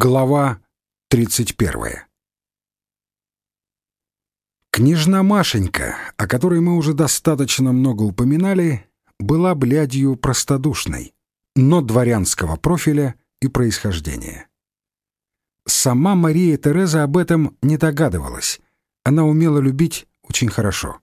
Глава 31 Княжна Машенька, о которой мы уже достаточно много упоминали, была блядью простодушной, но дворянского профиля и происхождения. Сама Мария Тереза об этом не догадывалась. Она умела любить очень хорошо.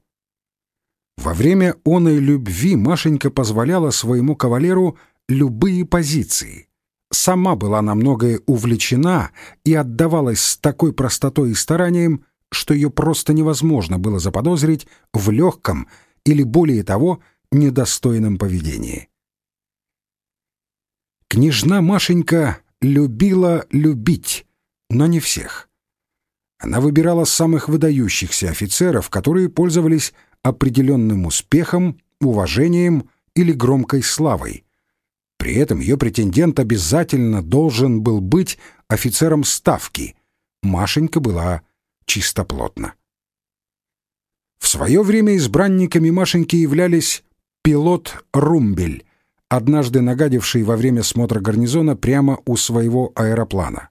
Во время оной любви Машенька позволяла своему кавалеру любые позиции — сама была на многое увлечена и отдавалась с такой простотой и старанием, что ее просто невозможно было заподозрить в легком или, более того, недостойном поведении. Княжна Машенька любила любить, но не всех. Она выбирала самых выдающихся офицеров, которые пользовались определенным успехом, уважением или громкой славой, при этом ее претендент обязательно должен был быть офицером ставки. Машенька была чистоплотна. В свое время избранниками Машеньки являлись пилот Румбель, однажды нагадивший во время смотра гарнизона прямо у своего аэроплана.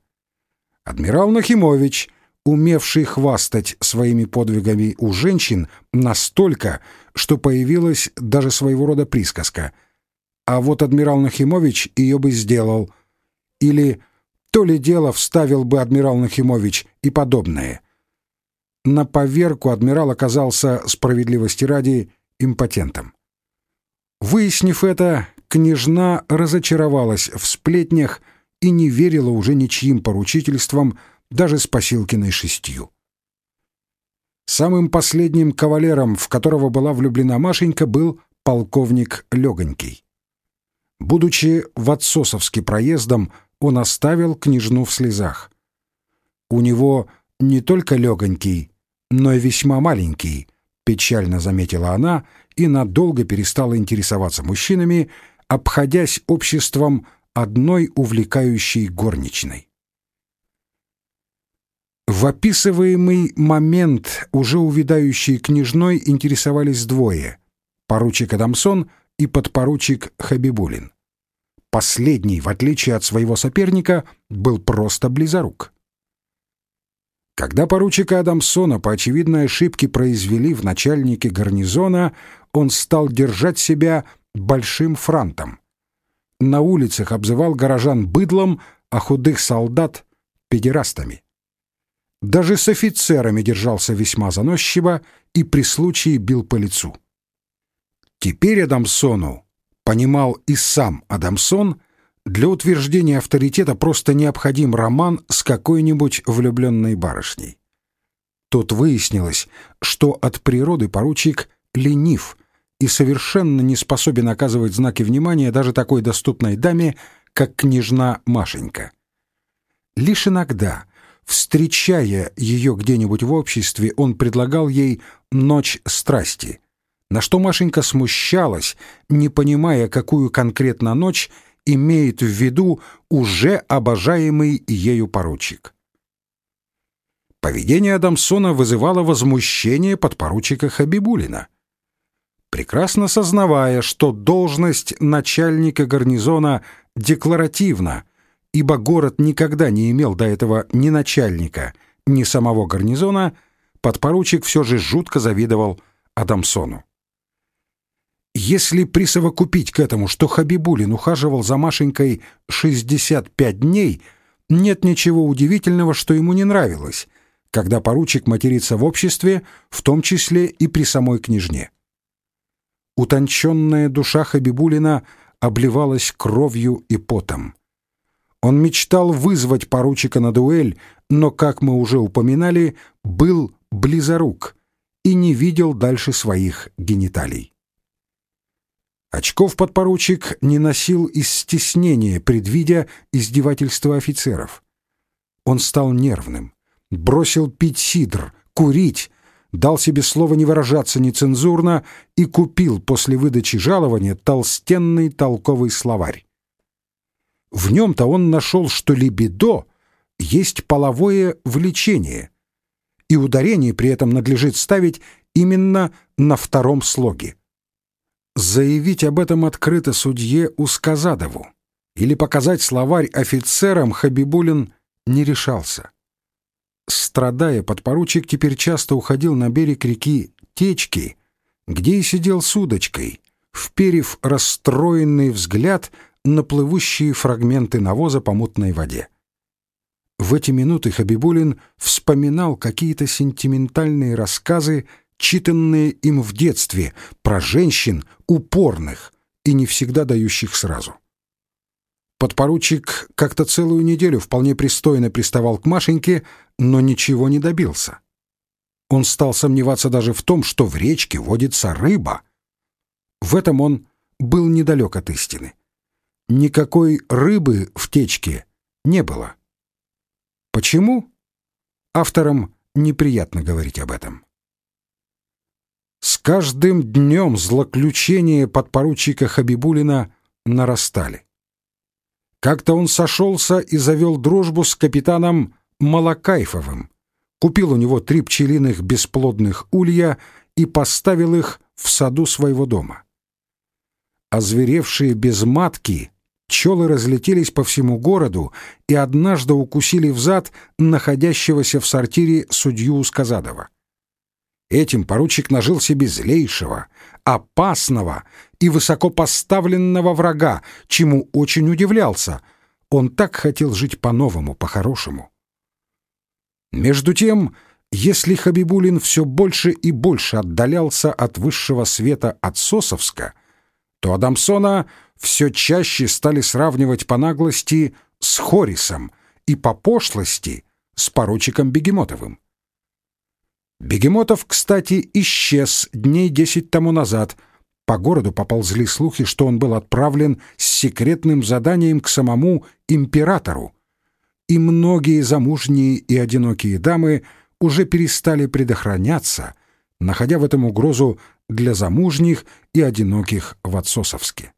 Адмирал Нахимович, умевший хвастать своими подвигами у женщин настолько, что появилась даже своего рода присказка — а вот адмирал Нахимович ее бы сделал. Или то ли дело вставил бы адмирал Нахимович и подобное. На поверку адмирал оказался, справедливости ради, импотентом. Выяснив это, княжна разочаровалась в сплетнях и не верила уже ничьим поручительствам, даже с Посилкиной шестью. Самым последним кавалером, в которого была влюблена Машенька, был полковник Легонький. Будучи в отсосовски проездом, он оставил княжну в слезах. У него не только легонький, но и весьма маленький, печально заметила она и надолго перестала интересоваться мужчинами, обходясь обществом одной увлекающей горничной. В описываемый момент уже увядающей княжной интересовались двое — поручик Адамсон — и подпоручик Хабибулин. Последний, в отличие от своего соперника, был просто близорук. Когда поручика Адамсона по очевидной ошибке произвели в начальнике гарнизона, он стал держать себя большим франтом. На улицах обзывал горожан быдлом, а худых солдат — педерастами. Даже с офицерами держался весьма заносчиво и при случае бил по лицу. Теперь Адамсону, понимал и сам Адамсон, для утверждения авторитета просто необходим роман с какой-нибудь влюбленной барышней. Тут выяснилось, что от природы поручик ленив и совершенно не способен оказывать знаки внимания даже такой доступной даме, как княжна Машенька. Лишь иногда, встречая ее где-нибудь в обществе, он предлагал ей «ночь страсти», на что Машенька смущалась, не понимая, какую конкретно ночь имеет в виду уже обожаемый ею поручик. Поведение Адамсона вызывало возмущение подпоручика Хабибулина. Прекрасно сознавая, что должность начальника гарнизона декларативна, ибо город никогда не имел до этого ни начальника, ни самого гарнизона, подпоручик все же жутко завидовал Адамсону. Если присовокупить к этому, что Хабибулин ухаживал за Машенькой 65 дней, нет ничего удивительного, что ему не нравилось, когда поручик матерится в обществе, в том числе и при самой княжне. Утонченная душа Хабибулина обливалась кровью и потом. Он мечтал вызвать поручика на дуэль, но, как мы уже упоминали, был близорук и не видел дальше своих гениталий. Очков подпоручик не носил из стеснения, предвидя издевательства офицеров. Он стал нервным, бросил пить сидр, курить, дал себе слово не выражаться нецензурно и купил после выдачи жалования толстенный толковый словарь. В нем-то он нашел, что либидо есть половое влечение, и ударение при этом надлежит ставить именно на втором слоге заявить об этом открыто судье Усказадову или показать словарь офицерам Хабибулин не решался. Страдая, подпоручик теперь часто уходил на берег реки Течки, где и сидел с удочкой, вперев расстроенный взгляд на плывущие фрагменты навоза по мутной воде. В эти минуты Хабибулин вспоминал какие-то сентиментальные рассказы, читанные им в детстве, про женщин упорных и не всегда дающих сразу. Подпоручик как-то целую неделю вполне пристойно приставал к Машеньке, но ничего не добился. Он стал сомневаться даже в том, что в речке водится рыба. В этом он был недалек от истины. Никакой рыбы в течке не было. Почему? Авторам неприятно говорить об этом. С каждым днем злоключения подпоручика Хабибулина нарастали. Как-то он сошелся и завел дружбу с капитаном Малакайфовым, купил у него три пчелиных бесплодных улья и поставил их в саду своего дома. Озверевшие без матки, пчелы разлетелись по всему городу и однажды укусили в зад находящегося в сортире судью Сказадова. Этим поручик нажил себе злейшего, опасного и высокопоставленного врага, чему очень удивлялся. Он так хотел жить по-новому, по-хорошему. Между тем, если Хабибулин все больше и больше отдалялся от высшего света отсосовска, то Адамсона все чаще стали сравнивать по наглости с Хорисом и по пошлости с поручиком Бегемотовым. Бегемотов, кстати, исчез дней десять тому назад. По городу поползли слухи, что он был отправлен с секретным заданием к самому императору. И многие замужние и одинокие дамы уже перестали предохраняться, находя в этом угрозу для замужних и одиноких в отсосовске.